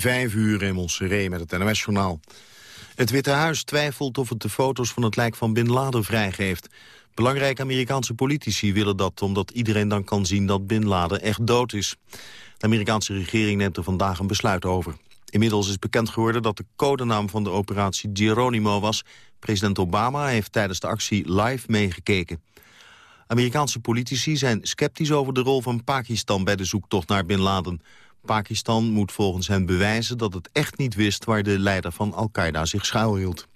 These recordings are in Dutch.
Vijf uur in Montserrat met het NOS-journaal. Het Witte Huis twijfelt of het de foto's van het lijk van Bin Laden vrijgeeft. Belangrijke Amerikaanse politici willen dat... omdat iedereen dan kan zien dat Bin Laden echt dood is. De Amerikaanse regering neemt er vandaag een besluit over. Inmiddels is bekend geworden dat de codenaam van de operatie Geronimo was. President Obama heeft tijdens de actie live meegekeken. Amerikaanse politici zijn sceptisch over de rol van Pakistan bij de zoektocht naar Bin Laden. Pakistan moet volgens hen bewijzen dat het echt niet wist waar de leider van Al-Qaeda zich schuilhield.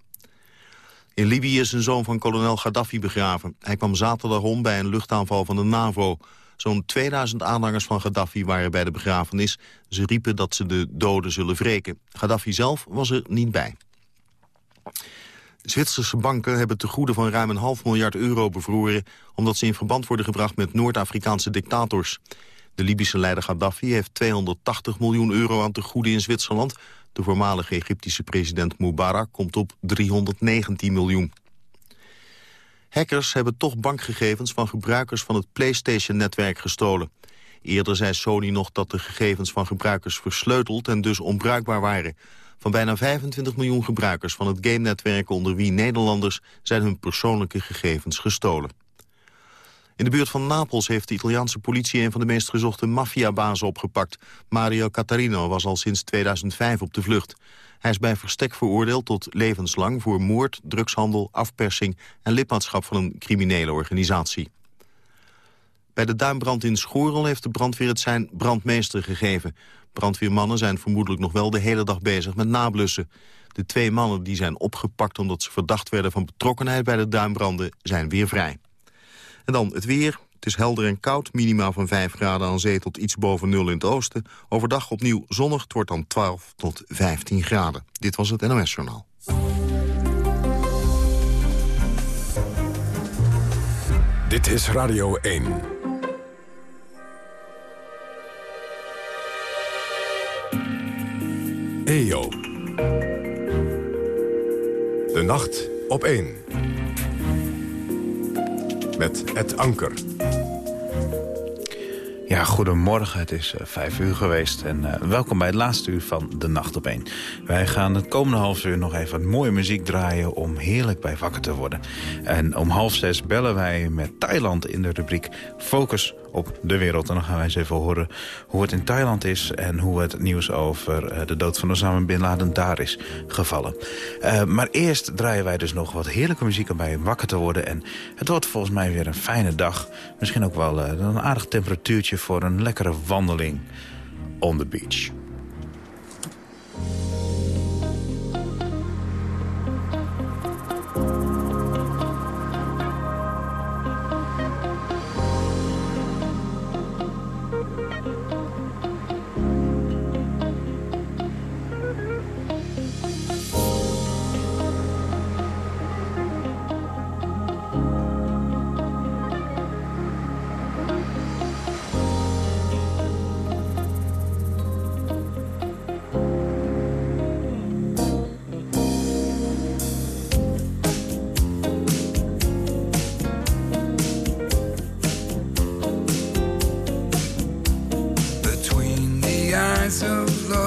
In Libië is een zoon van kolonel Gaddafi begraven. Hij kwam zaterdag om bij een luchtaanval van de NAVO. Zo'n 2000 aanhangers van Gaddafi waren bij de begrafenis. Ze riepen dat ze de doden zullen wreken. Gaddafi zelf was er niet bij. Zwitserse banken hebben te goede van ruim een half miljard euro bevroren... omdat ze in verband worden gebracht met Noord-Afrikaanse dictators. De Libische leider Gaddafi heeft 280 miljoen euro aan te goede in Zwitserland. De voormalige Egyptische president Mubarak komt op 319 miljoen. Hackers hebben toch bankgegevens van gebruikers van het PlayStation-netwerk gestolen. Eerder zei Sony nog dat de gegevens van gebruikers versleuteld en dus onbruikbaar waren. Van bijna 25 miljoen gebruikers van het game-netwerk onder wie Nederlanders zijn hun persoonlijke gegevens gestolen. In de buurt van Napels heeft de Italiaanse politie een van de meest gezochte maffiabazen opgepakt. Mario Catarino was al sinds 2005 op de vlucht. Hij is bij verstek veroordeeld tot levenslang voor moord, drugshandel, afpersing en lidmaatschap van een criminele organisatie. Bij de duimbrand in Schorel heeft de brandweer het zijn brandmeester gegeven. Brandweermannen zijn vermoedelijk nog wel de hele dag bezig met nablussen. De twee mannen die zijn opgepakt omdat ze verdacht werden van betrokkenheid bij de duimbranden zijn weer vrij. En dan het weer. Het is helder en koud, minimaal van 5 graden aan zee tot iets boven nul in het oosten. Overdag opnieuw zonnig, het wordt dan 12 tot 15 graden. Dit was het NOS Journaal. Dit is Radio 1. EO. De nacht op 1 met het anker. Ja, goedemorgen. Het is uh, vijf uur geweest en uh, welkom bij het laatste uur van De Nacht op 1. Wij gaan het komende half uur nog even mooie muziek draaien om heerlijk bij wakker te worden. En om half zes bellen wij met Thailand in de rubriek Focus op de wereld. En dan gaan wij eens even horen hoe het in Thailand is... en hoe het nieuws over uh, de dood van Osama Bin Laden daar is gevallen. Uh, maar eerst draaien wij dus nog wat heerlijke muziek om bij wakker te worden. En het wordt volgens mij weer een fijne dag. Misschien ook wel uh, een aardig temperatuurtje voor een lekkere wandeling on the beach. so low.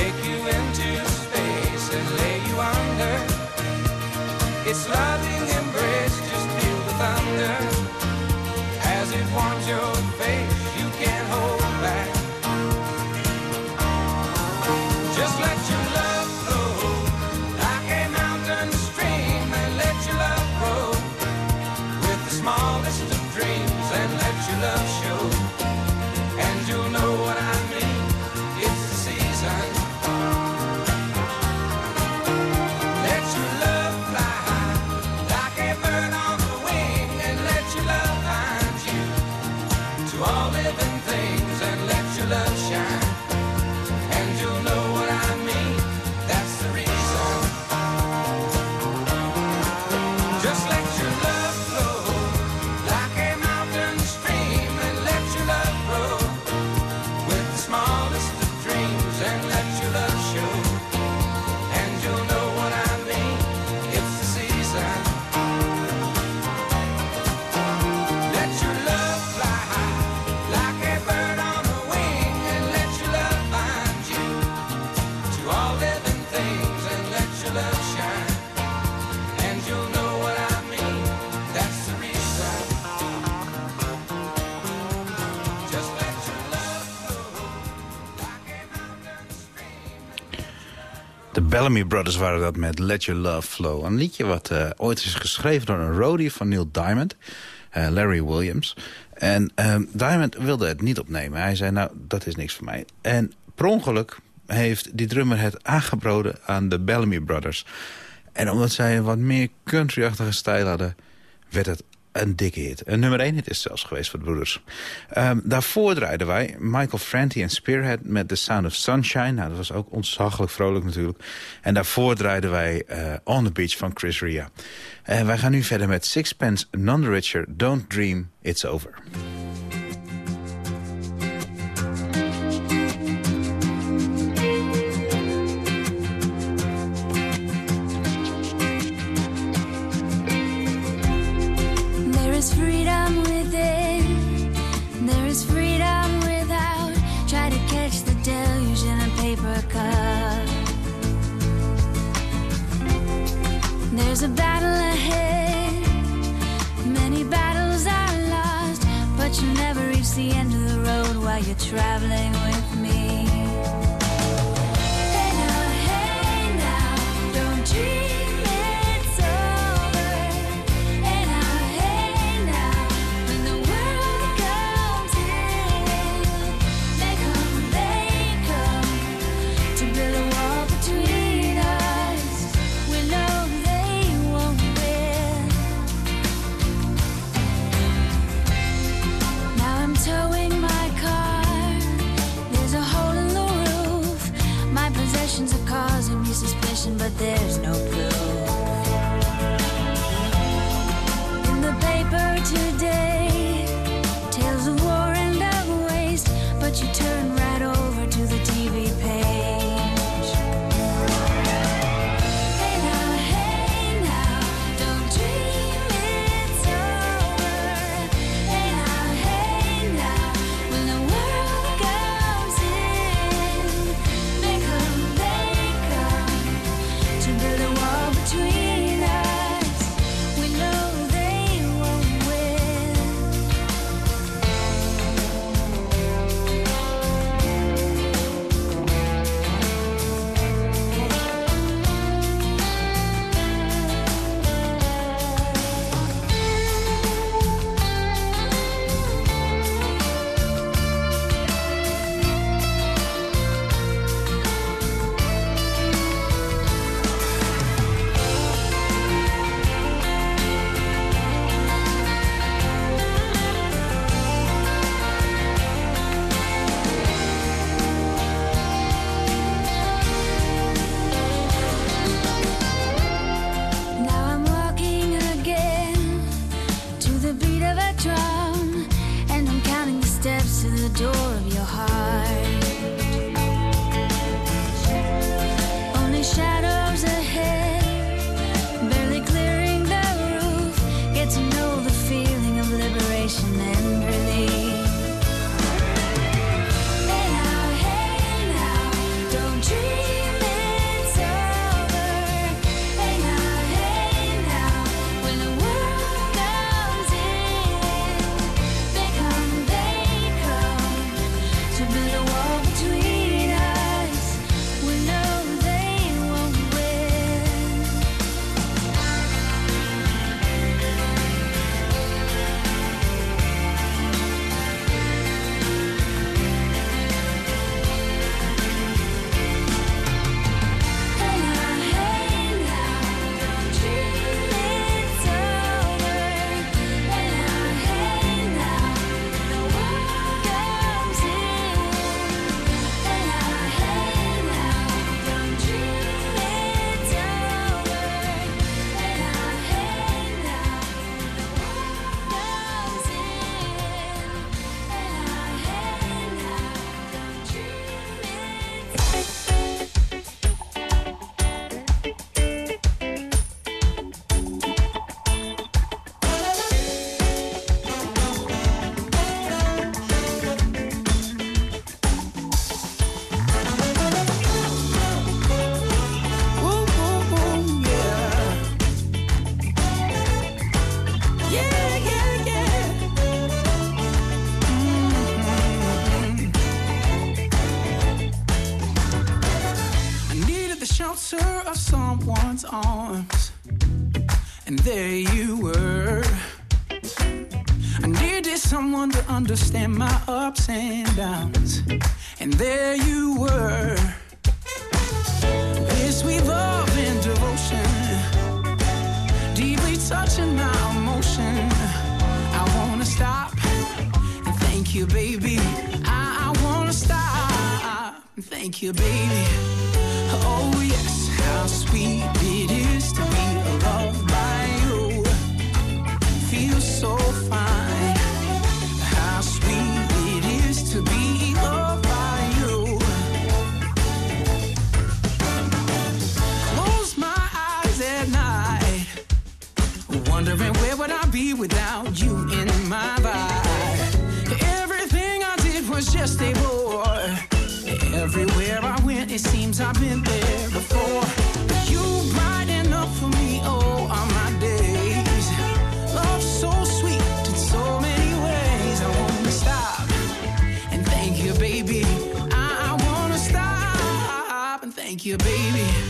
Take you into space and lay you under. Its loving embrace, just feel the thunder as it warms your Bellamy Brothers waren dat met Let Your Love Flow. Een liedje wat uh, ooit is geschreven door een roadie van Neil Diamond. Uh, Larry Williams. En uh, Diamond wilde het niet opnemen. Hij zei, nou, dat is niks voor mij. En per ongeluk heeft die drummer het aangeboden aan de Bellamy Brothers. En omdat zij een wat meer country-achtige stijl hadden... werd het een dikke hit. Een nummer 1 hit is zelfs geweest voor de broeders. Um, daarvoor draaiden wij Michael Franti en Spearhead met The Sound of Sunshine. Nou, dat was ook ontzaglijk vrolijk natuurlijk. En daarvoor draaiden wij uh, On the Beach van Chris Ria. En wij gaan nu verder met Sixpence None the Richer, Don't Dream, It's Over. Traveling it seems I've been there before. You bright enough for me, oh, all my days. Love so sweet in so many ways. I wanna stop and thank you, baby. I, I wanna stop and thank you, baby.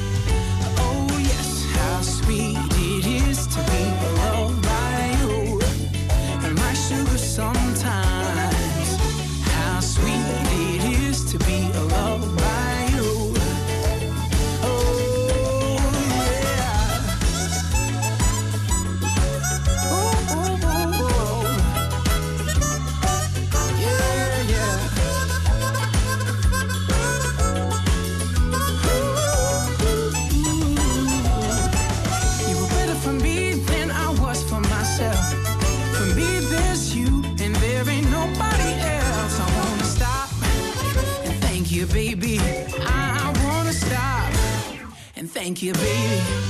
denk je baby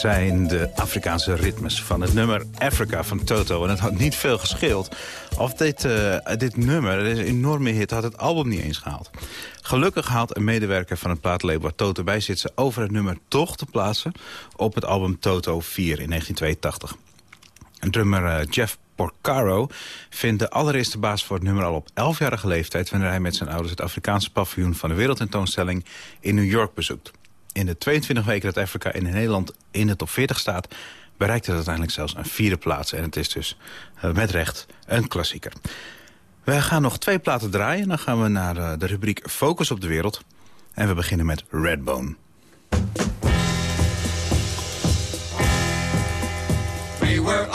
Zijn de Afrikaanse ritmes van het nummer Africa van Toto. En het had niet veel gescheeld of dit, eh, dit nummer, deze enorme hit, had het album niet eens gehaald. Gelukkig haalt een medewerker van het plaatlabel Toto bij zit... ze over het nummer toch te plaatsen op het album Toto 4 in 1982. En drummer eh, Jeff Porcaro vindt de allereerste baas voor het nummer al op 11-jarige leeftijd... wanneer hij met zijn ouders het Afrikaanse paviljoen van de wereldtentoonstelling in New York bezoekt. In de 22 weken dat Afrika in Nederland in de top 40 staat... bereikt het uiteindelijk zelfs een vierde plaats. En het is dus eh, met recht een klassieker. We gaan nog twee platen draaien. Dan gaan we naar eh, de rubriek Focus op de Wereld. En we beginnen met Redbone. We were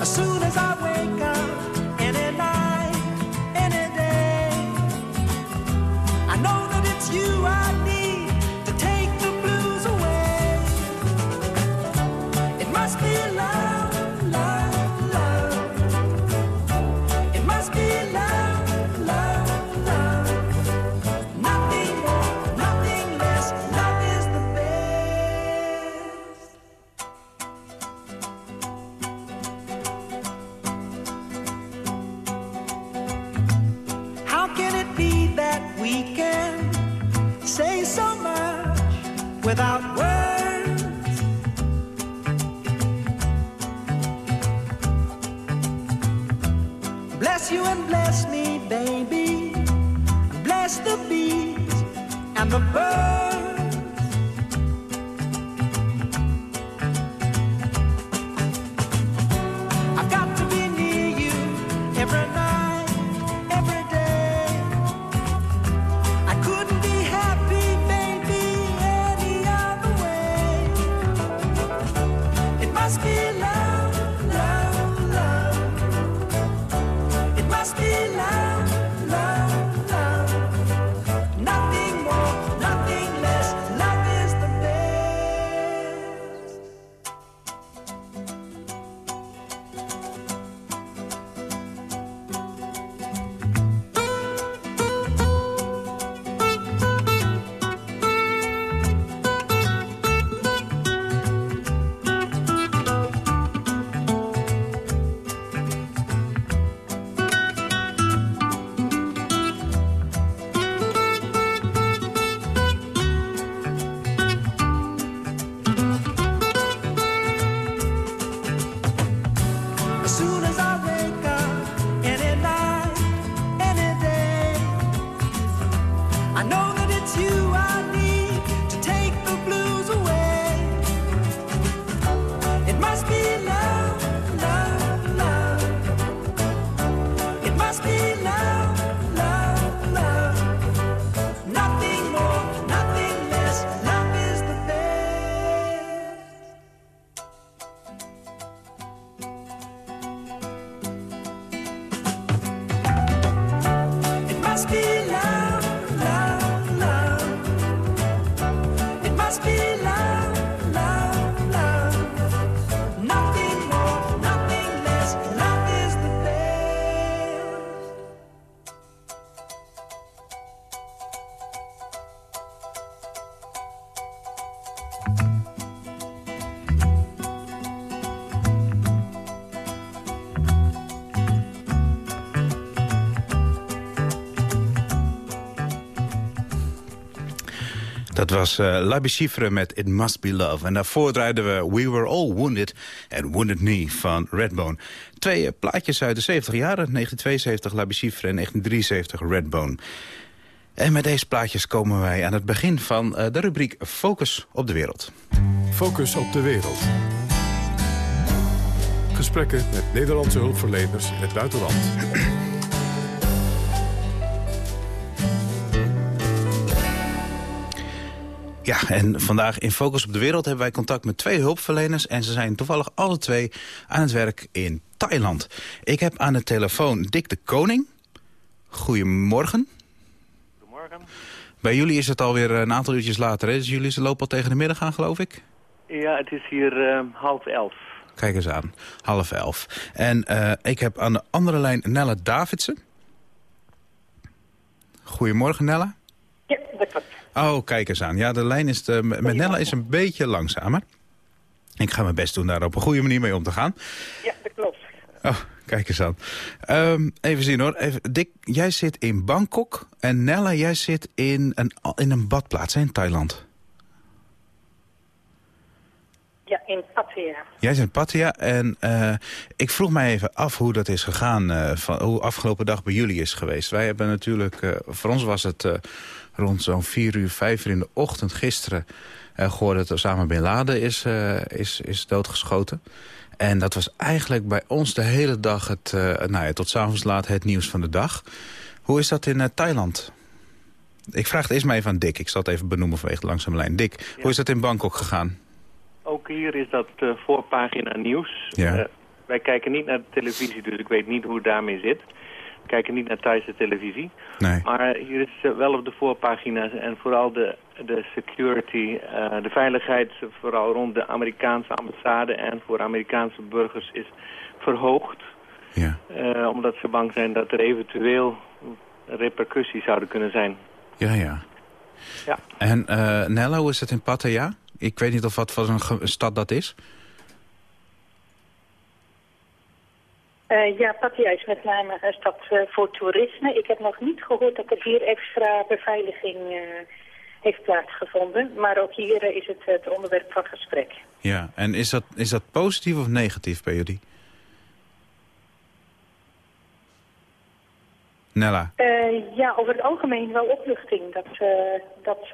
I saw Dat was eh, uh, Labichifre met It Must Be Love. En daarvoor draaiden we We Were All Wounded en Wounded Knee van Redbone. Twee eh, plaatjes uit de 70 jaren, 1972 Labichifre en 1973 Redbone. En met deze plaatjes komen wij aan het begin van eh, de rubriek Focus op de Wereld. Focus op de Wereld. Gesprekken met Nederlandse hulpverleners in het buitenland. Ja, en vandaag in Focus op de Wereld hebben wij contact met twee hulpverleners... en ze zijn toevallig alle twee aan het werk in Thailand. Ik heb aan de telefoon Dick de Koning. Goedemorgen. Goedemorgen. Bij jullie is het alweer een aantal uurtjes later, hè? Dus jullie ze lopen al tegen de middag aan, geloof ik? Ja, het is hier eh, half elf. Kijk eens aan, half elf. En eh, ik heb aan de andere lijn Nella Davidsen. Goedemorgen, Nella. Ja, dat klopt. Oh, kijk eens aan. Ja, de lijn is de, met Nella is een beetje langzamer. Ik ga mijn best doen daar op een goede manier mee om te gaan. Ja, dat klopt. Oh, kijk eens aan. Ehm, even zien hoor. Even, Dick, jij zit in Bangkok. En Nella, jij zit in een, in een badplaats hè, in Thailand. Ja, in Pattaya. Jij zit in Pattaya en eh, ik vroeg mij even af hoe dat is gegaan. eh, van, hoe afgelopen dag bij jullie is geweest. Wij hebben natuurlijk, eh, voor ons was het eh, rond zo'n vier uur, vijf uur in de ochtend gisteren... eh, gehoord dat Osama Bin Laden is, eh, is, is doodgeschoten. En dat was eigenlijk bij ons de hele dag, het, eh, nou ja, tot s'avonds laat, het nieuws van de dag. Hoe is dat in Thailand? Ik vraag het eerst maar even aan Dick. Ik zal het even benoemen vanwege de langzame lijn. Dick, hoe is dat in Bangkok gegaan? Ook hier is dat voorpagina nieuws. Ja. Wij kijken niet naar de televisie, dus ik weet niet hoe het daarmee zit. Kijken niet naar Thaise televisie. Nee. Maar hier is eh, wel op de voorpagina's en vooral de, de security, eh, de veiligheid, vooral rond de Amerikaanse ambassade en voor Amerikaanse burgers is verhoogd. Ja. Eh, omdat ze bang zijn dat er eventueel repercussies zouden kunnen zijn. Ja, ja. Ja. En Nella, hoe is het in Pattaya? Ik weet niet of wat voor een stad dat is. Eh, ja, Pattaya is met name een stad eh, voor toerisme. Ik heb nog niet gehoord dat er hier extra beveiliging eh, heeft plaatsgevonden. Maar ook hier is het het onderwerp van gesprek. Ja, en is dat, is dat positief of negatief bij jullie? Nella. Ja, over het algemeen wel opluchting. Dat, dat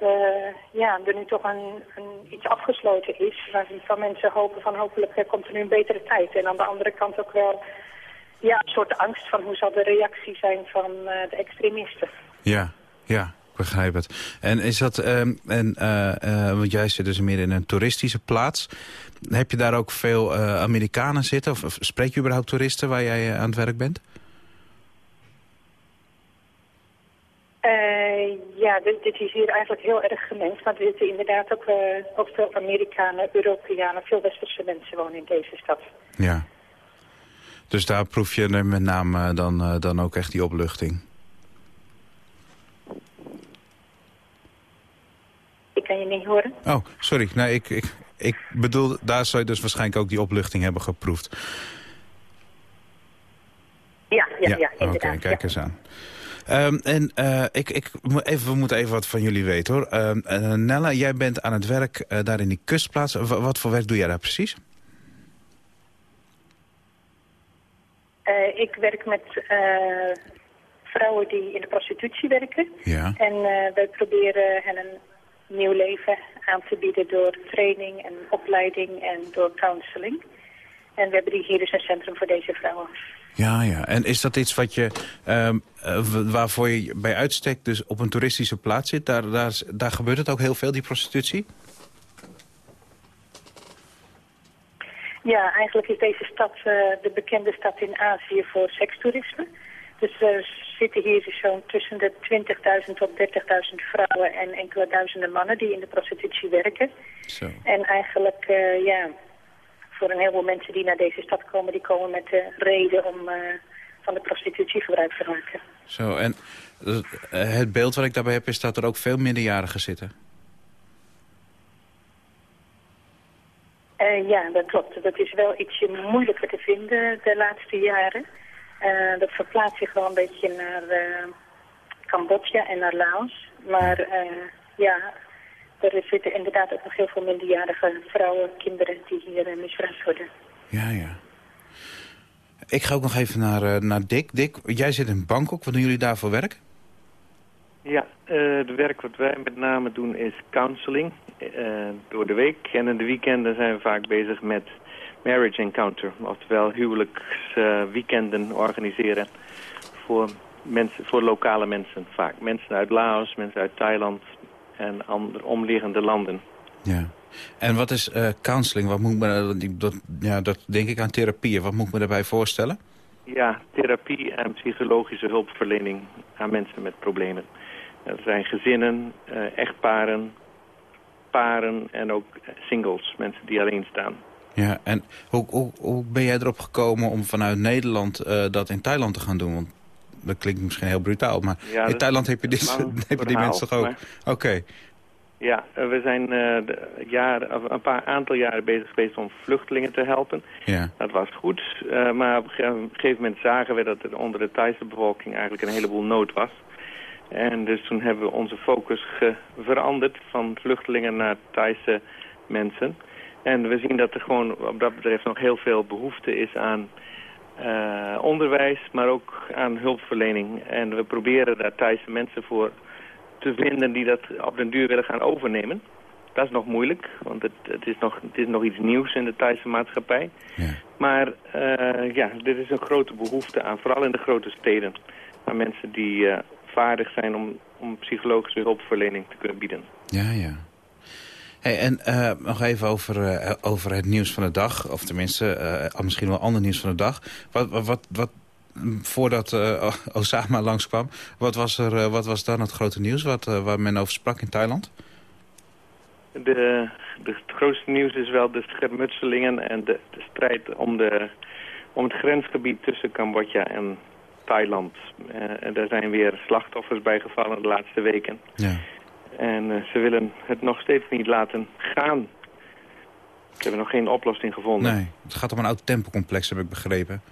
ja, er nu toch een, een, iets afgesloten is. Waarvan mensen hopen van hopelijk komt er nu een betere tijd. En aan de andere kant ook wel ja, een soort angst van hoe zal de reactie zijn van eh, de extremisten. Ja, ja, ik begrijp het. En is dat, ehm, en, eh, eh, want jij zit dus meer in een toeristische plaats. Heb je daar ook veel Amerikanen zitten? Of, of spreek je überhaupt toeristen waar jij aan het werk bent? Ja, dit, dit is hier eigenlijk heel erg gemengd. Maar er zitten inderdaad ook, ook veel Amerikanen, Europeanen, veel westerse mensen wonen in deze stad. Ja. Dus daar proef je met name dan, eh, dan ook echt die opluchting. Ik kan je niet horen. Oh, sorry. Nee, ik, ik, ik bedoel, daar zou je dus waarschijnlijk ook die opluchting hebben geproefd. Ja, ja, ja, Oké, inderdaad. kijk eens aan. Ehm, en eh, ik, ik, even, we moeten even wat van jullie weten hoor. Ehm, eh, Nella, jij bent aan het werk daar in die kustplaats. Wa- wat voor werk doe jij daar precies? Eh, ik werk met eh, vrouwen die in de prostitutie werken. Ja. En eh, wij proberen hen een nieuw leven aan te bieden door training en opleiding en door counseling. En we hebben hier dus een centrum voor deze vrouwen. Ja, ja. En is dat iets wat je, ehm, eh, waarvoor je bij uitstek dus op een toeristische plaats zit? Daar, daar, daar gebeurt het ook heel veel, die prostitutie? Ja, eigenlijk is deze stad eh, de bekende stad in Azië voor sekstoerisme. Dus er zitten hier zo'n tussen de 20.000 tot 30.000 vrouwen en enkele duizenden mannen die in de prostitutie werken. Zo. En eigenlijk, eh, ja, voor een heleboel mensen die naar deze stad komen, die komen met de reden om eh, van de prostitutie gebruik te maken. Zo, en het beeld wat ik daarbij heb is dat er ook veel minderjarigen zitten. Eh, ja, dat klopt. Dat is wel ietsje moeilijker te vinden de laatste jaren. Eh, dat verplaatst zich wel een beetje naar eh, Cambodja en naar Laos. Maar ja, er zitten inderdaad ook nog heel veel minderjarige vrouwen, kinderen die hier misbruikt worden. Ja, ja. Ik ga ook nog even naar, naar Dick. Dick, jij zit in Bangkok. Wat doen jullie daar voor werk? Ja, eh het werk wat wij met name doen is counseling eh, door de week. En in de weekenden zijn we vaak bezig met marriage encounter. Oftewel huwelijksweekenden organiseren voor, mensen, voor lokale mensen vaak. Mensen uit Laos, mensen uit Thailand en andere omliggende landen. Ja. En wat is eh counseling? Wat moet me, dat, ja, dat denk ik aan therapieën. Wat moet ik me daarbij voorstellen? Ja, therapie en psychologische hulpverlening aan mensen met problemen. Dat zijn gezinnen, eh, echtparen, paren en ook singles, mensen die alleen staan. Ja, en hoe, hoe, hoe ben jij erop gekomen om vanuit Nederland eh, dat in Thailand te gaan doen? Want dat klinkt misschien heel brutaal, maar Ja, in Thailand heb je, dit, lang heb je die mensen toch ook? maar- Oké, Ja, eh, we zijn de een paar aantal jaren bezig geweest om vluchtelingen te helpen. ja. Dat was goed, maar op een ge- gegeven moment zagen we dat er onder de Thaise bevolking eigenlijk een heleboel nood was. En dus toen hebben we onze focus veranderd van vluchtelingen naar Thaise mensen. En we zien dat er gewoon op dat betreft nog heel veel behoefte is aan eh, onderwijs, maar ook aan hulpverlening. En we proberen daar Thaise mensen voor te vinden die dat op den duur willen gaan overnemen. Dat is nog moeilijk, want het, het, is, nog, het is nog iets nieuws in de Thaise maatschappij. Ja. Maar eh, ja, er is een grote behoefte aan, vooral in de grote steden. Aan mensen die eh, vaardig zijn om, om psychologische hulpverlening te kunnen bieden. Ja, ja. Hey, en eh, nog even over, eh, over het nieuws van de dag. Of tenminste, eh, misschien wel ander nieuws van de dag. Wat, wat, wat, wat voordat Osama langskwam, wat was, er, wat was dan het grote nieuws wat, waar men over sprak in Thailand? De, de, het grootste nieuws is wel de schermutselingen en de, de strijd om, de, om het grensgebied tussen Cambodja en Thailand. Eh, en daar zijn weer slachtoffers bij gevallen de laatste weken. Ja. En eh, ze willen het nog steeds niet laten gaan. Ze hebben nog geen oplossing gevonden. Nee, het gaat om een oud tempelcomplex, heb ik begrepen.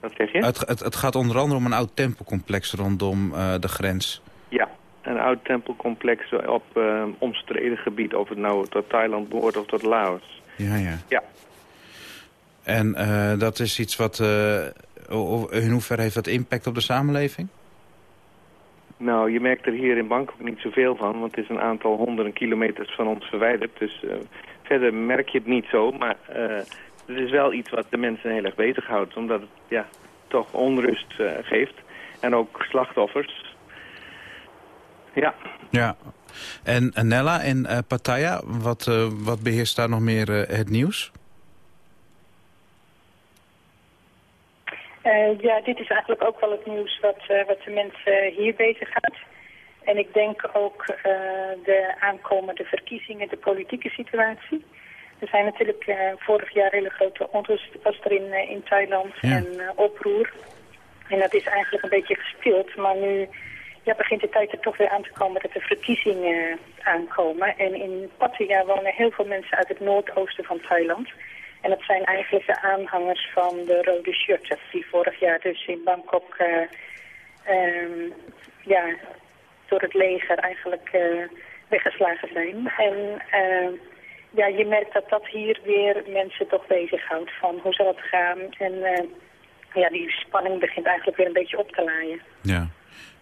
Wat zeg je? Het, het, het gaat onder andere om een oud tempelcomplex rondom eh, de grens. Ja, een oud tempelcomplex op eh, omstreden gebied. Of het nou tot Thailand behoort of tot Laos. Ja, ja. Ja. En dat is iets wat... in hoeverre heeft dat impact op de samenleving? Nou, je merkt er hier in Bangkok niet zoveel van, want het is een aantal honderden kilometers van ons verwijderd. Dus eh, verder merk je het niet zo, maar eh, het is wel iets wat de mensen heel erg bezighoudt. Omdat het ja, toch onrust eh, geeft en ook slachtoffers. Ja, Ja. En en Nella in eh, Pattaya, wat, wat beheerst daar nog meer het nieuws? Eh, ja, dit is eigenlijk ook wel het nieuws wat, eh, wat de mensen hier bezighoudt. En ik denk ook eh, de aankomende verkiezingen, de politieke situatie. Er zijn natuurlijk vorig jaar hele grote onrust was er in, in Thailand Ja. en oproer. En dat is eigenlijk een beetje gespeeld. Maar nu ja, begint de tijd er toch weer aan te komen dat de verkiezingen aankomen. En in Pattaya wonen heel veel mensen uit het noordoosten van Thailand. En dat zijn eigenlijk de aanhangers van de rode shirts die vorig jaar dus in Bangkok eh, ehm, ja, door het leger eigenlijk eh, weggeslagen zijn. En eh, ja, je merkt dat dat hier weer mensen toch bezighoudt van hoe zal het gaan. En ja, die spanning begint eigenlijk weer een beetje op te laaien. Ja.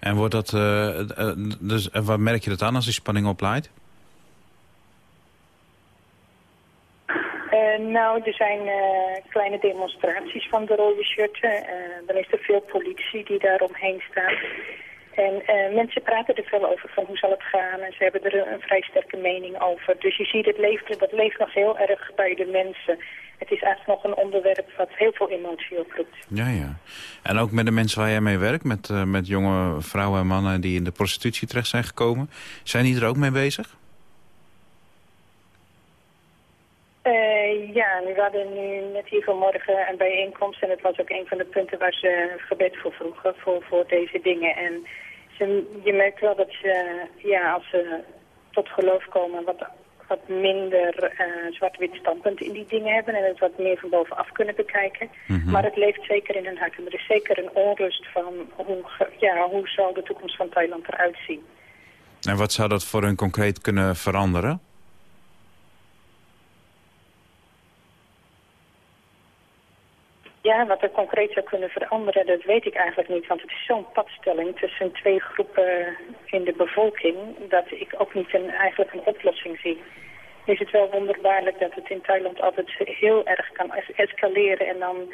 En wordt dat, eh, dus, waar merk je dat aan als die spanning oplaait? Eh, nou, er zijn eh, kleine demonstraties van de rode shirten. Eh, dan is er veel politie die daar omheen staat. En eh, mensen praten er veel over van hoe zal het gaan. En ze hebben er een, vrij sterke mening over. Dus je ziet, het leeft, dat leeft nog heel erg bij de mensen. Het is eigenlijk nog een onderwerp wat heel veel emotie oproept. Ja, ja. En ook met de mensen waar jij mee werkt, met, eh, met jonge vrouwen en mannen die in de prostitutie terecht zijn gekomen. Zijn die er ook mee bezig? Eh, ja, we hadden nu net hier vanmorgen een bijeenkomst en het was ook een van de punten waar ze gebed voor vroegen, voor, voor deze dingen. En ze, je merkt wel dat ze, ja, als ze tot geloof komen, wat, wat minder eh, zwart-wit standpunt in die dingen hebben en het wat meer van bovenaf kunnen bekijken. Mhm. Maar het leeft zeker in hun hart en er is zeker een onrust van hoe, ja, hoe zal de toekomst van Thailand eruit zien. En wat zou dat voor hun concreet kunnen veranderen? Ja, wat er concreet zou kunnen veranderen, dat weet ik eigenlijk niet. Want het is zo'n padstelling tussen twee groepen in de bevolking... dat ik ook niet een, eigenlijk een oplossing zie. Nu is het wel wonderbaarlijk dat het in Thailand altijd heel erg kan es- escaleren... en dan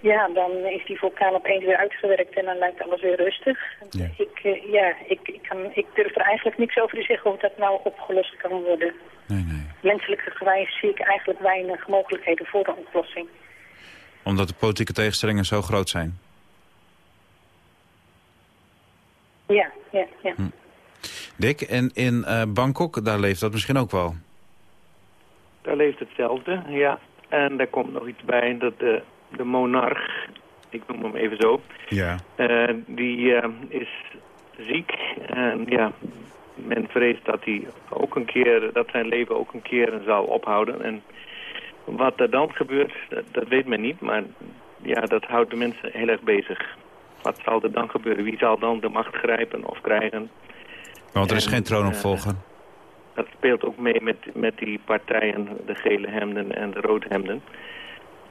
ja, dan is die vulkaan opeens weer uitgewerkt en dan lijkt alles weer rustig. Ja. Ik, eh, ja, ik, ik, kan, ik durf er eigenlijk niks over te zeggen hoe dat nou opgelost kan worden. Nee, nee. Menselijke gewijs zie ik eigenlijk weinig mogelijkheden voor de oplossing. Omdat de politieke tegenstellingen zo groot zijn. Ja, ja, ja. Dick, en in eh, Bangkok, daar leeft dat misschien ook wel. Daar leeft hetzelfde, ja. En daar komt nog iets bij dat de, de monarch, ik noem hem even zo, Ja. eh, die eh, is ziek. En ja, men vreest dat hij ook een keer, dat zijn leven ook een keer zal ophouden. En wat er dan gebeurt, dat, dat weet men niet, maar ja, dat houdt de mensen heel erg bezig. Wat zal er dan gebeuren? Wie zal dan de macht grijpen of krijgen? Want er is En, geen troonopvolger. Dat speelt ook mee met, met die partijen, de gele hemden en de roodhemden.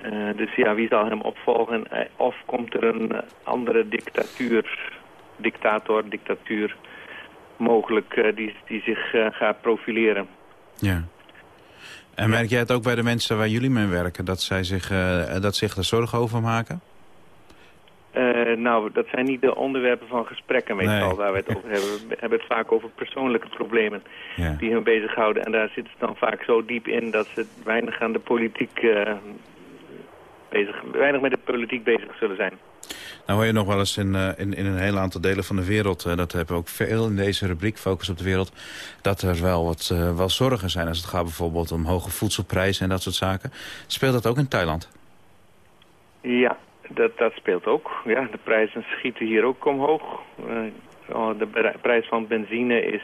Eh dus ja, wie zal hem opvolgen? Eh, Of komt er een eh, andere dictatuur, dictator, dictatuur mogelijk eh, die, die zich eh, gaat profileren? Ja. En merk jij het ook bij de mensen waar jullie mee werken... dat zij zich, eh, dat zich er zorgen over maken? Eh, nou, dat zijn niet de onderwerpen van gesprekken meestal Nee. waar we het over hebben. We hebben het vaak over persoonlijke problemen Ja. die hen bezighouden. En daar zitten ze dan vaak zo diep in dat ze weinig aan de politiek eh, bezig, weinig met de politiek bezig zullen zijn. Nou hoor je nog wel eens in, eh, in, in een heel aantal delen van de wereld... eh, dat hebben we ook veel in deze rubriek, Focus op de Wereld... dat er wel wat eh, wel zorgen zijn als het gaat bijvoorbeeld om hoge voedselprijzen en dat soort zaken. Speelt dat ook in Thailand? Ja, dat, dat speelt ook. Ja, de prijzen schieten hier ook omhoog. Oh, de prijs van benzine is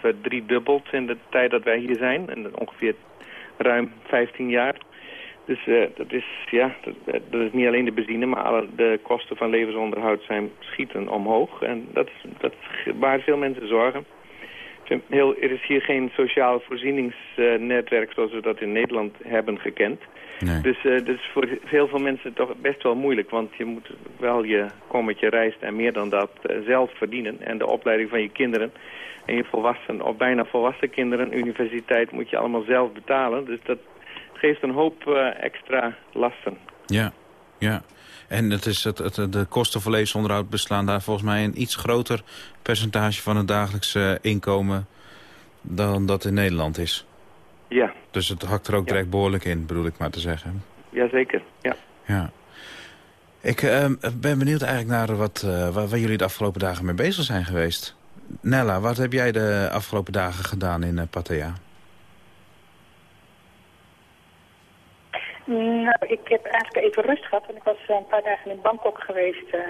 verdriedubbeld in de tijd dat wij hier zijn. En ongeveer ruim 15 jaar. Dus eh, dat, is, ja, dat, dat is niet alleen de benzine, maar alle, de kosten van levensonderhoud zijn schieten omhoog. En dat, is- dat baart veel mensen zorgen. Heel, er is hier geen sociaal voorzieningsnetwerk zoals we dat in Nederland hebben gekend. Nee. Dus eh, dat is voor heel veel mensen toch best wel moeilijk. Want je moet wel je kommetje rijst en meer dan dat eh, zelf verdienen. En de opleiding van je kinderen en je volwassen of bijna volwassen kinderen, universiteit, moet je allemaal zelf betalen. Dus dat geeft een hoop eh, extra lasten. Ja, ja. En het is het, het, de kosten voor levensonderhoud beslaan daar volgens mij een iets groter percentage van het dagelijkse inkomen dan dat in Nederland is. Ja, Dus het hakt er ook Ja. direct behoorlijk in, bedoel ik maar te zeggen. jazeker. Ja. Ja. Ik eh, ben benieuwd eigenlijk naar wat, eh, waar, waar jullie de afgelopen dagen mee bezig zijn geweest. Nella, wat heb jij de afgelopen dagen gedaan in eh, Pattaya? Nou, ik heb eigenlijk even rust gehad. Want ik was eh, een paar dagen in Bangkok geweest. eh,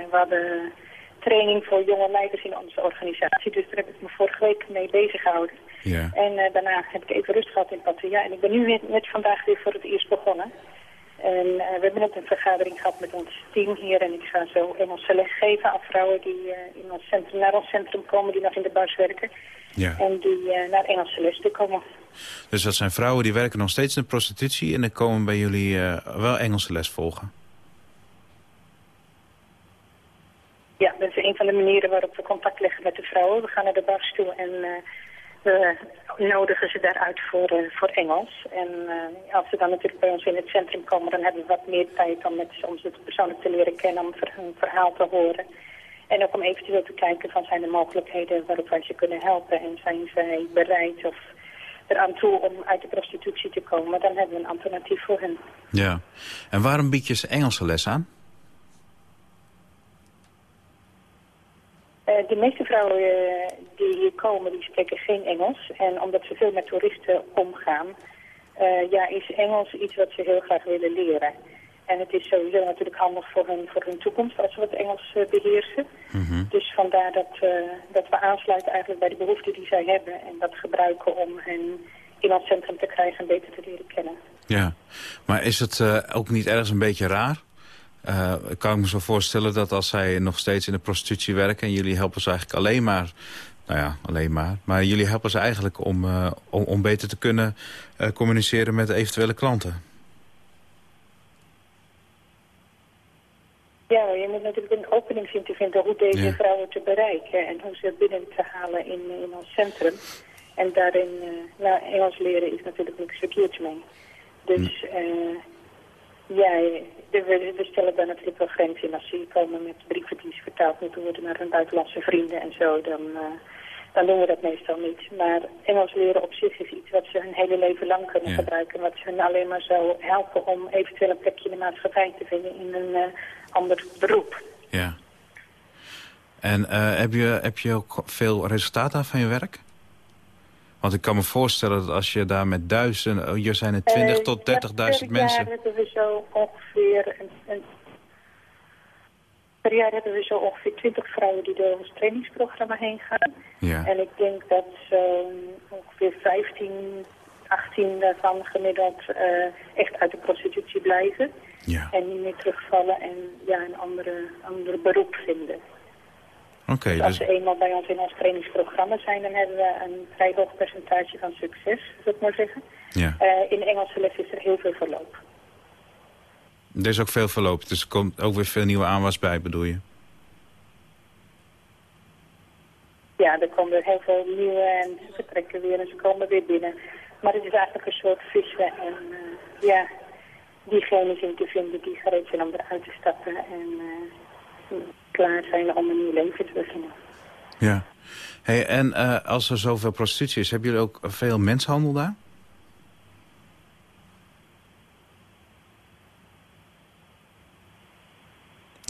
en we hadden training voor jonge leiders in onze organisatie. Dus daar heb ik me vorige week mee bezig gehouden. Ja. En daarna heb ik even rust gehad in Pattaya. En ik ben nu weer, net vandaag weer voor het eerst begonnen. En we hebben net een vergadering gehad met ons team hier. En ik ga zo Engelse les geven aan vrouwen die in ons centrum, naar ons centrum komen, die nog in de bus werken. Ja. En die eh, naar Engelse les toe komen. Dus dat zijn vrouwen die werken nog steeds in de prostitutie... en die komen bij jullie eh, wel Engelse les volgen. Ja, dat is een van de manieren waarop we contact leggen met de vrouwen. We gaan naar de bars toe en eh, we nodigen ze daaruit voor, voor Engels. En als ze dan natuurlijk bij ons in het centrum komen, dan hebben we wat meer tijd om met ze om ze persoonlijk te leren kennen, om hun verhaal te horen. En ook om eventueel te kijken van zijn er mogelijkheden waarop wij ze kunnen helpen. En zijn zij bereid of eraan toe om uit de prostitutie te komen, dan hebben we een alternatief voor hen. Ja. En waarom bied je ze Engelse les aan? Eh, de meeste vrouwen eh, die hier komen, die spreken geen Engels. En omdat ze veel met toeristen omgaan, eh, ja, is Engels iets wat ze heel graag willen leren. En het is sowieso natuurlijk handig voor hun, voor hun toekomst als ze wat Engels eh, beheersen. Dus vandaar dat, eh, dat we aansluiten eigenlijk bij de behoeften die zij hebben. En dat gebruiken om hen in ons centrum te krijgen en beter te leren kennen. Ja. Maar is het eh, ook niet ergens een beetje raar? Eh, kan ik me zo voorstellen dat als zij nog steeds in de prostitutie werken... en jullie helpen ze eigenlijk alleen maar... Nou ja, alleen maar. Maar jullie helpen ze eigenlijk om, om, om beter te kunnen communiceren met eventuele klanten. Ja, je moet natuurlijk een opening zien te vinden hoe deze Ja. vrouwen te bereiken en hoe ze binnen te halen in, in ons centrum. En daarin, eh nou, Engels leren is natuurlijk niks verkeerds mee. Dus eh, Ja, we, stellen dan natuurlijk wel grenzen in. Als ze komen met brieven die vertaald moeten worden naar hun buitenlandse vrienden en zo, dan, eh, dan doen we dat meestal niet. Maar Engels leren op zich is iets wat ze hun hele leven lang kunnen Ja. gebruiken. Wat ze hun alleen maar zou helpen om eventueel een plekje in de maatschappij te vinden in een eh, ander beroep. Ja. En eh, heb, je, heb je ook veel resultaat aan van je werk? Want ik kan me voorstellen dat als je daar met duizenden... oh, Hier zijn er 20 Eh, tot ja, 30.000 Per jaar mensen. hebben we zo ongeveer... Een, een, per jaar hebben we zo ongeveer 20 vrouwen die door ons trainingsprogramma heen gaan. Ja. En ik denk dat zo'n ongeveer 15, 18 daarvan gemiddeld eh, echt uit de prostitutie blijven. Ja. En niet meer terugvallen en ja, een andere, andere beroep vinden. Oké, Dus als dus... ze eenmaal bij ons in ons trainingsprogramma zijn, dan hebben we een vrij hoog percentage van succes, zou ik maar zeggen. Ja. Eh, in Engelse les is er heel veel verloop. Er is ook veel verloop, dus er komt ook weer veel nieuwe aanwas bij, bedoel je? Ja, er komen er heel veel nieuwe en ze vertrekken weer en ze komen weer binnen. Maar het is eigenlijk een soort vissen en eh, ja, diegenen zien te vinden die gereed zijn om eruit te stappen en eh, klaar zijn om een nieuw leven te beginnen. Ja. Hey, en eh, als er zoveel prostitutie is, hebben jullie ook veel mensenhandel daar?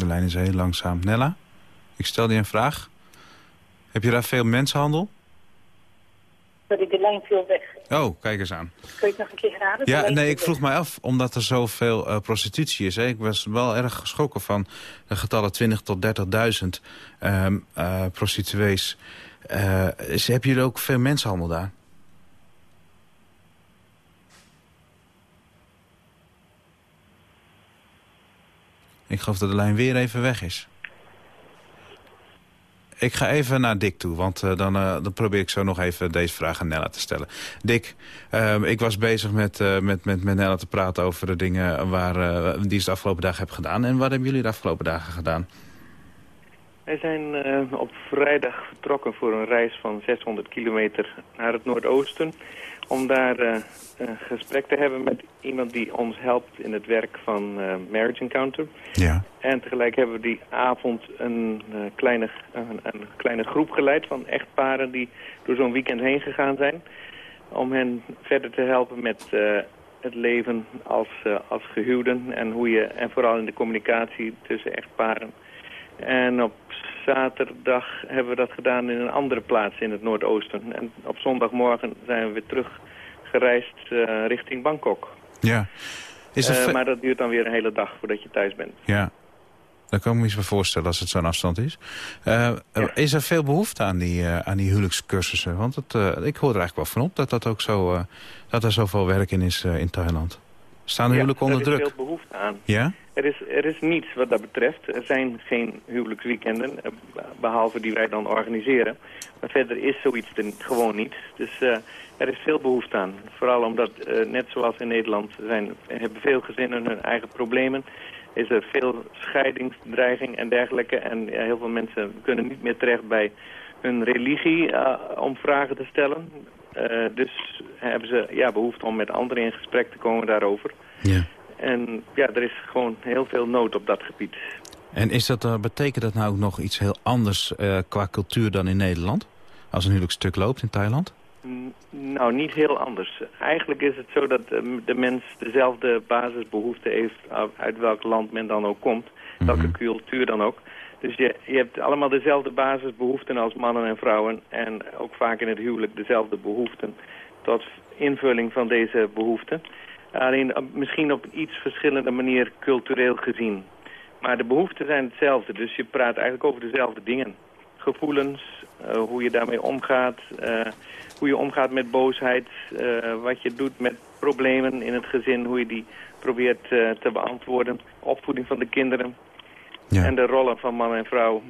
De lijn is heel langzaam. Nella, ik stel je een vraag. Heb je daar veel mensenhandel? Sorry, de lijn viel weg. Oh, kijk eens aan. Kun je het nog een keer? De Ja, nee, ik vroeg mij af, omdat er zoveel eh, prostitutie is. Hè. Ik was wel erg geschrokken van de getallen 20 tot 30.000 ehm, eh, prostituees. Is, heb je er ook veel mensenhandel daar? Ik geloof dat de lijn weer even weg is. Ik ga even naar Dick toe, want eh, dan, eh, dan probeer ik zo nog even deze vraag aan Nella te stellen. Dick, ehm, ik was bezig met, eh, met, met, met Nella te praten over de dingen waar, die ze de afgelopen dagen hebben gedaan. En wat hebben jullie de afgelopen dagen gedaan? Wij zijn op vrijdag vertrokken voor een reis van 600 kilometer naar het noordoosten. Om daar eh, een gesprek te hebben met iemand die ons helpt in het werk van eh, Marriage Encounter. Ja. En tegelijk hebben we die avond een, eh, kleine, een, een kleine groep geleid van echtparen die door zo'n weekend heen gegaan zijn. Om hen verder te helpen met eh, het leven als, eh, als gehuwden en, hoe je, en vooral in de communicatie tussen echtparen. En op zaterdag hebben we dat gedaan in een andere plaats in het Noordoosten. En op zondagmorgen zijn we weer terug gereisd eh, richting Bangkok. Ja. Is er Eh, maar dat duurt dan weer een hele dag voordat je thuis bent. Ja. Daar kan ik me iets bij voorstellen als het zo'n afstand is. Eh, Is er veel behoefte aan die, aan die huwelijkscursussen? Want het, ik hoor er eigenlijk wel van op dat, dat, ook zo, dat er zoveel werk in is in Thailand. Staan de huwelijken onder er druk? is veel behoefte aan. Ja? Er is, er is niets wat dat betreft. Er zijn geen huwelijksweekenden, eh, behalve die wij dan organiseren. Maar verder is zoiets er gewoon niet. Dus eh, er is veel behoefte aan. Vooral omdat, eh, net zoals in Nederland, zijn, hebben veel gezinnen hun eigen problemen. Is er veel scheidingsdreiging en dergelijke. En heel veel mensen kunnen niet meer terecht bij hun religie om vragen te stellen. Dus hebben ze ja, behoefte om met anderen in gesprek te komen daarover. Ja. En ja, er is gewoon heel veel nood op dat gebied. En is dat, eh, betekent dat nou ook nog iets heel anders eh, qua cultuur dan in Nederland? Als een huwelijkstuk loopt in Thailand? N- Nou, niet heel anders. Eigenlijk is het zo dat eh, de mens dezelfde basisbehoefte heeft uit- welk land men dan ook komt. Welke cultuur dan ook. Dus je, je hebt allemaal dezelfde basisbehoeften als mannen en vrouwen. En ook vaak in het huwelijk dezelfde behoeften tot invulling van deze behoeften. Alleen op- misschien op iets verschillende manier cultureel gezien. Maar de behoeften zijn hetzelfde. Dus je praat eigenlijk over dezelfde dingen. Gevoelens, eh, hoe je daarmee omgaat, eh, hoe je omgaat met boosheid, eh, wat je doet met problemen in het gezin, hoe je die probeert eh, te beantwoorden, opvoeding van de kinderen Ja. en de rollen van man en vrouw.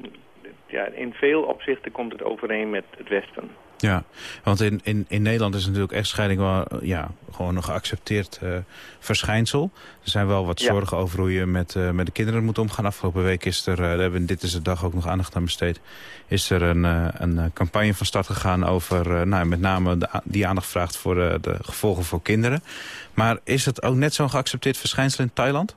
Ja, in veel opzichten komt het overeen met het Westen. Ja, want in, in, in Nederland is natuurlijk echtscheiding wel ja, gewoon een geaccepteerd eh, verschijnsel. Er zijn wel wat Ja. zorgen over hoe je met, eh, met de kinderen moet omgaan. Afgelopen week is er, eh, daar hebben we Dit is de Dag ook nog aandacht aan besteed... is er een, een campagne van start gegaan over nou, met name de, die aandacht vraagt voor de gevolgen voor kinderen. Maar is het ook net zo'n geaccepteerd verschijnsel in Thailand?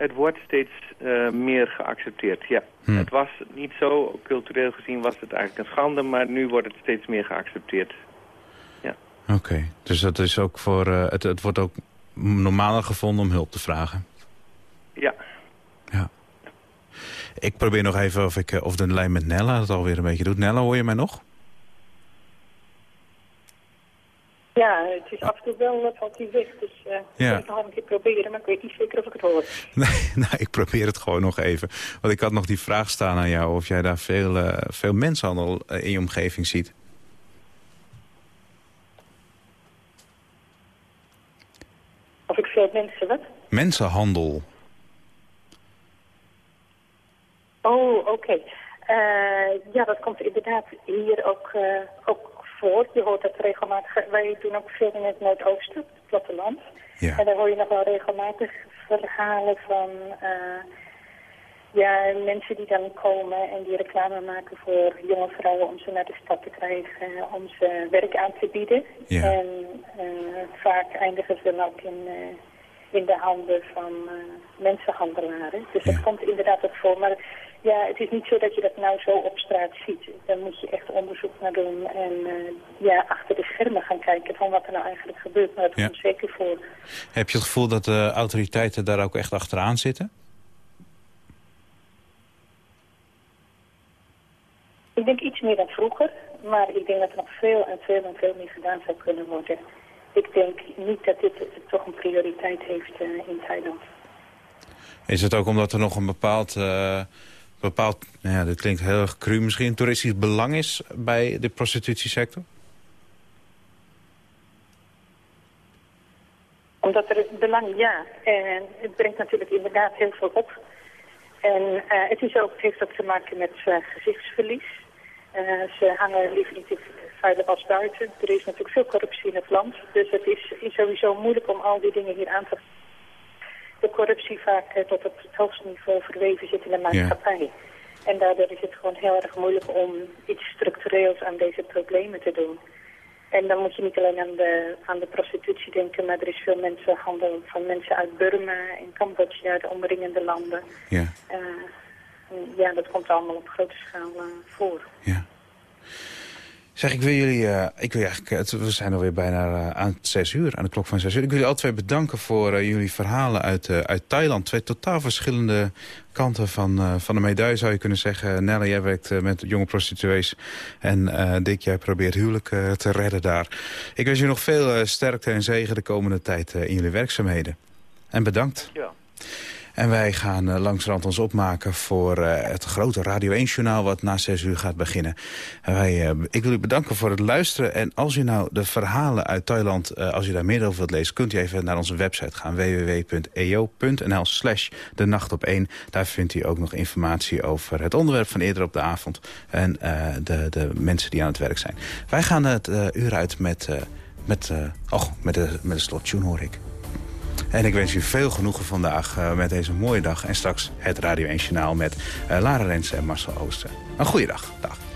Het wordt steeds eh, meer geaccepteerd, ja. Hm. Het was niet zo, cultureel gezien was het eigenlijk een schande, maar nu wordt het steeds meer geaccepteerd. Oké, dus dat is ook voor, eh, het, het wordt ook normaler gevonden om hulp te vragen. Ja, Ik probeer nog even of, ik, eh, of de lijn met Nella het alweer een beetje doet. Nella, hoor je mij nog? Ja, het is af en toe wel, uh, valt hij weg. Dus eh Ja. ik ga nog een keer proberen, maar ik weet niet zeker of ik het hoor. Nee, nou, ik probeer het gewoon nog even. Want ik had nog die vraag staan aan jou... of jij daar veel, eh, veel mensenhandel eh, in je omgeving ziet. Of ik veel mensen wat? Mensenhandel. Oh, oké. Ja, dat komt inderdaad hier ook, ook voor. Je hoort dat regelmatig. Wij doen ook veel in het Noordoosten, het platteland. Ja. En daar hoor je nog wel regelmatig verhalen van eh, ja, mensen die dan komen en die reclame maken voor jonge vrouwen om ze naar de stad te krijgen, om ze werk aan te bieden. Ja. En eh, vaak eindigen ze dan ook in, eh, in de handen van mensenhandelaren. Dus dat komt inderdaad ook voor. Maar ja, het is niet zo dat je dat nou zo op straat ziet. Daar moet je echt onderzoek naar doen en eh, ja, achter de schermen gaan kijken van wat er nou eigenlijk gebeurt. Maar dat Ja. komt zeker voor. Heb je het gevoel dat de autoriteiten daar ook echt achteraan zitten? Ik denk iets meer dan vroeger, maar ik denk dat er nog veel en veel en veel meer gedaan zou kunnen worden. Ik denk niet dat dit toch een prioriteit heeft eh, in Thailand. Is het ook omdat er nog een bepaald... eh, bepaald nou ja, dit klinkt heel erg cru misschien... toeristisch belang is bij de prostitutiesector? Omdat er belang, ja. En het brengt natuurlijk inderdaad heel veel op. En eh, het, is ook, heeft ook te maken met eh, gezichtsverlies. Eh, ze hangen liever niet veilig als buiten. Er is natuurlijk veel corruptie in het land. Dus het is, is sowieso moeilijk om al die dingen hier aan te de corruptie vaak eh, tot op het hoogste niveau verweven zit in de maatschappij. En daardoor is het gewoon heel erg moeilijk om iets structureels aan deze problemen te doen. En dan moet je niet alleen aan de, aan de prostitutie denken, maar er is veel mensenhandel van mensen uit Burma en Cambodja, de omringende landen. Ja. Eh, ja, dat komt allemaal op grote schaal eh, voor. Zeg, ik wil jullie, eh, ik wil eigenlijk, het, we zijn alweer bijna eh, aan zes uur, aan de klok van zes uur. Ik wil jullie alle twee bedanken voor eh, jullie verhalen uit, uit Thailand. Twee totaal verschillende kanten van, van de medaille zou je kunnen zeggen. Nella, jij werkt met jonge prostituees. En Dick, jij probeert huwelijk te redden daar. Ik wens je nog veel sterkte en zegen de komende tijd in jullie werkzaamheden. En bedankt. Ja. En wij gaan uh, langsrand ons opmaken voor uh, het grote Radio 1-journaal... wat na 6 uur gaat beginnen. Uh, ik wil u bedanken voor het luisteren. En als u nou de verhalen uit Thailand, als u daar meer over wilt lezen... kunt u even naar onze website gaan, www.eo.nl slash de nacht op 1. Daar vindt u ook nog informatie over het onderwerp van eerder op de avond... en de, de mensen die aan het werk zijn. Wij gaan het uur uit met, met, oh, met, de, met de slottune, hoor ik. En ik wens u veel genoegen vandaag uh, met deze mooie dag. En straks het Radio 1 Journaal met uh, Lara Rensen en Marcel Ooster. Een goede dag. Dag.